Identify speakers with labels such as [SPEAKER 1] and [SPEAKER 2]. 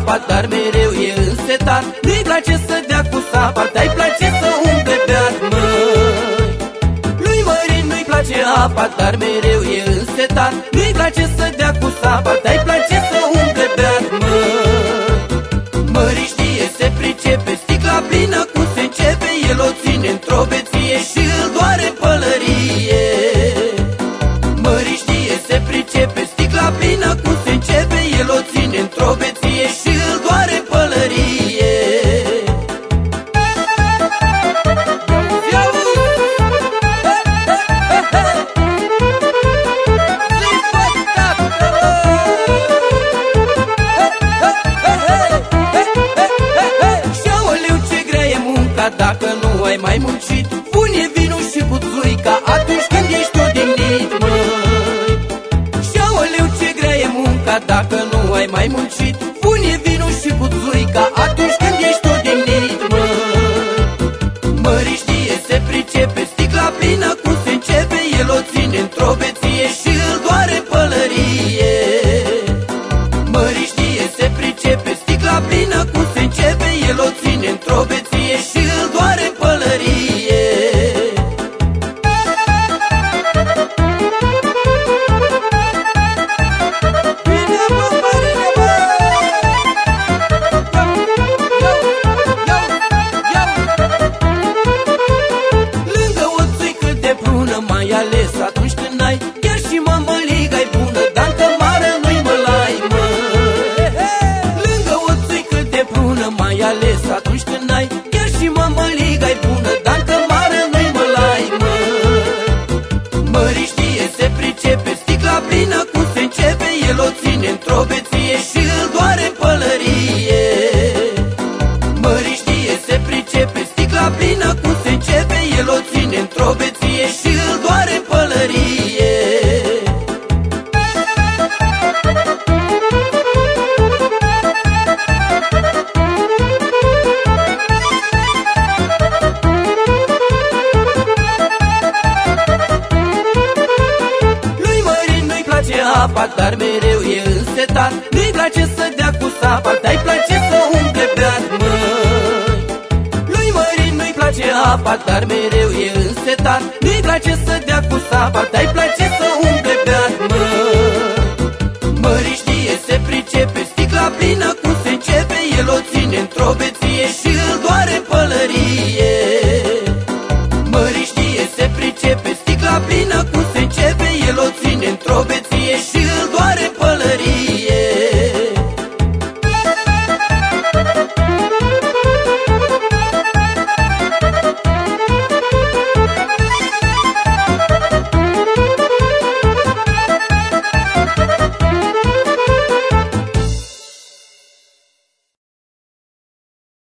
[SPEAKER 1] apa, dar mereu e însetat. Nu-i place să dea cu sapa, dar-i place să umple beat, măi Lui Mărin nu-i place apa, dar mereu e însetat. Nu-i place să dea cu sapa, dar-i place să umple beat, măi Mări știe, se pricepe, sticla plină cum se începe El o ține într-o beție dacă nu ai mai muncit Pune vinul și buțuica atunci când ești odihnit, măi Și-aoleu ce grea e munca dacă nu ai mai muncit într-o beție Și îl doare pălărie. Mări știe, se pricepe Sticla plină cum se începe El o ține într-o beție Și îl doare pălărie. Lui Mărin nu-i place apa, dar mereu e setat. Nu-i place să dea cu sapa Dar-i place să umple pe măi Lui Mărin nu-i place apa Dar mereu e însetat. Nu-i place să dea cu sapa Dar-i place să umple pe măi Mări știe, se pricepe Sticla plină cum se începe. El o ține într-o beție Și îl doare pălărie. Mări știe, se pricepe Sticla plină cum se începe. El o ține într-o beție